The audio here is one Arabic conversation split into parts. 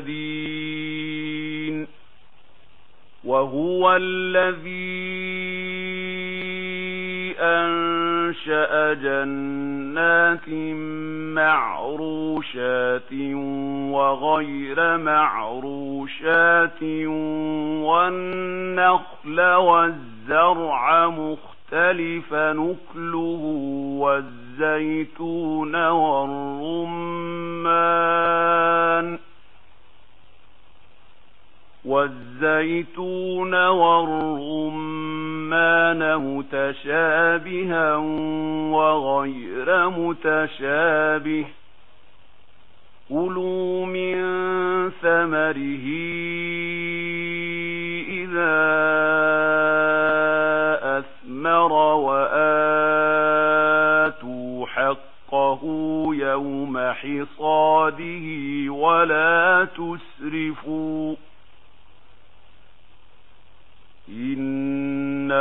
المهتدين وهو الذي أنشأ جنات معروشات وغير معروشات والنخل والزرع مختلف نكله والزيتون والرمان والزيتون والرمان متشابها وغير متشابه قلوا من ثمره إذا أثمر وآتوا حقه يوم حصاده ولا تسرفوا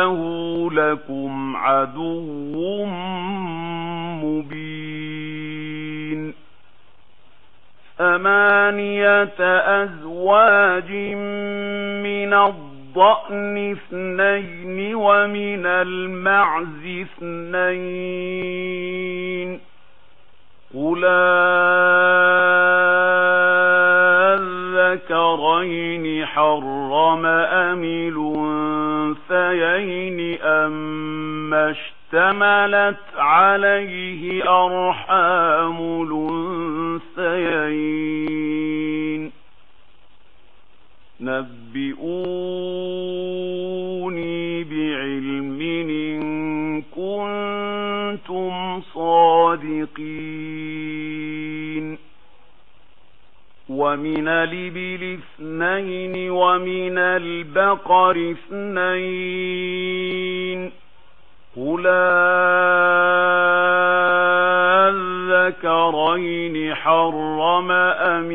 إنه لكم عدو مبين ثمانية أزواج من الضأن اثنين ومن المعز اثنين قُلَا الذكرين حرم أم الأنثيين أم اشتملت عليه أرحام الأنثيين نبئوني بعلم إن كنتم صادقين ومن الإبل اثنين ومن البقر اثنين قل الذكرين حرم أم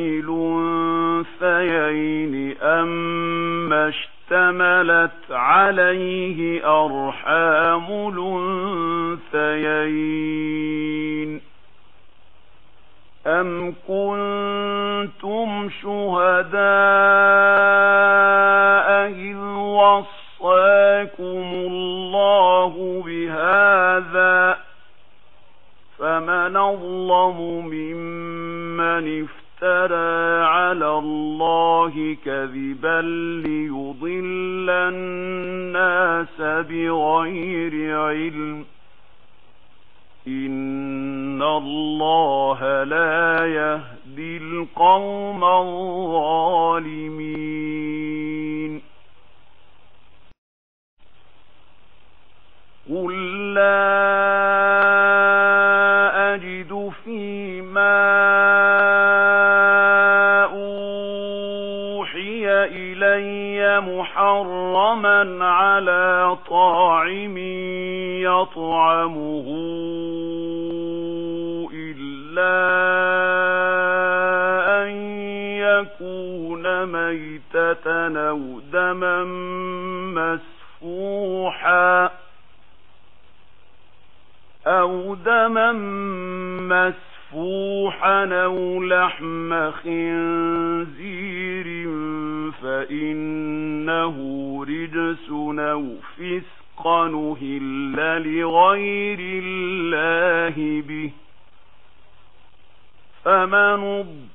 الأنثيين أم اشتملت عليه أرحام الأنثيين أَمْ كُنْتُمْ شُهَدَاءَ إِذْ وَصَّاكُمُ اللَّهُ بِهَذَا فَمَنْ ظَلَمَ مِمَّنِ افْتَرَى عَلَى اللَّهِ كَذِبًا لِيُضِلَّ النَّاسَ بِغَيْرِ عِلْمٍ إِنَّ إِنَّ اللَّهَ لَا يَهْدِي الْقَوْمَ الظَّالِمِينَ قُل لَّا أَجِدُ فِيمَا أجد يكون ميتة أو دما مسفوحا أو دما مسفوحا أو لحم خنزير فإنه رجس أو فسق نهل لغير الله به فمن اضطر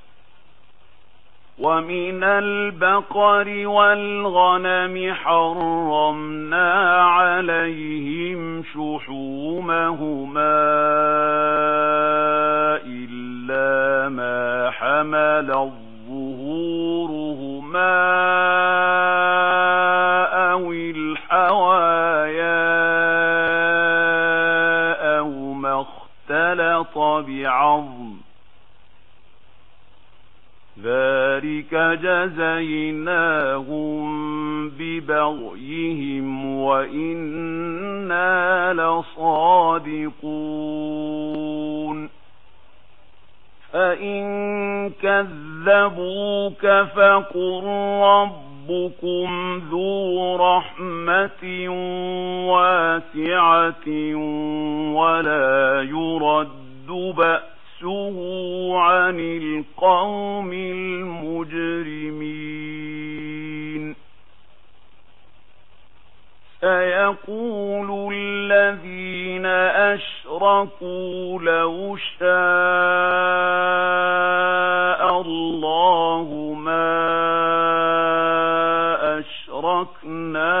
ومن البقر والغنم حرمنا عليهم شحومهما إلا ما حمل الظهورهما أو الحوايا أو ما اختلط بِعِظَمٍ كذلك جزيناهم ببغيهم وإنا لصادقون. فإن كذبوك فقل ربكم ذو رحمة واسعة ولا يرد بأس نَحْشُرُهُ عَنِ الْقَوْمِ الْمُجْرِمِينَ. سَيَقُولُ الَّذِينَ أَشْرَكُوا لَوْ شَاءَ اللَّهُ مَا أَشْرَكْنَا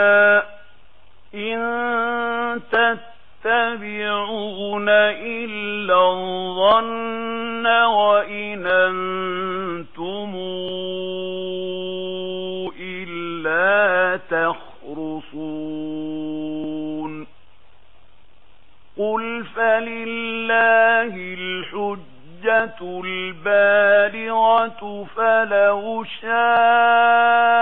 يتبعون إلا الظن وإن أنتم إلا تخرصون. قل فلله الحجة البالغة فلو شاء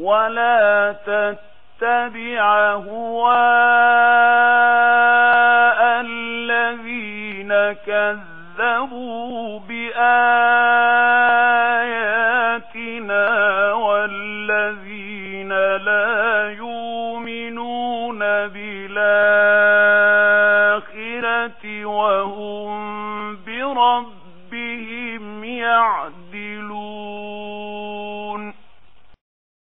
ولا تتبع هواء الذين كذبوا بآيات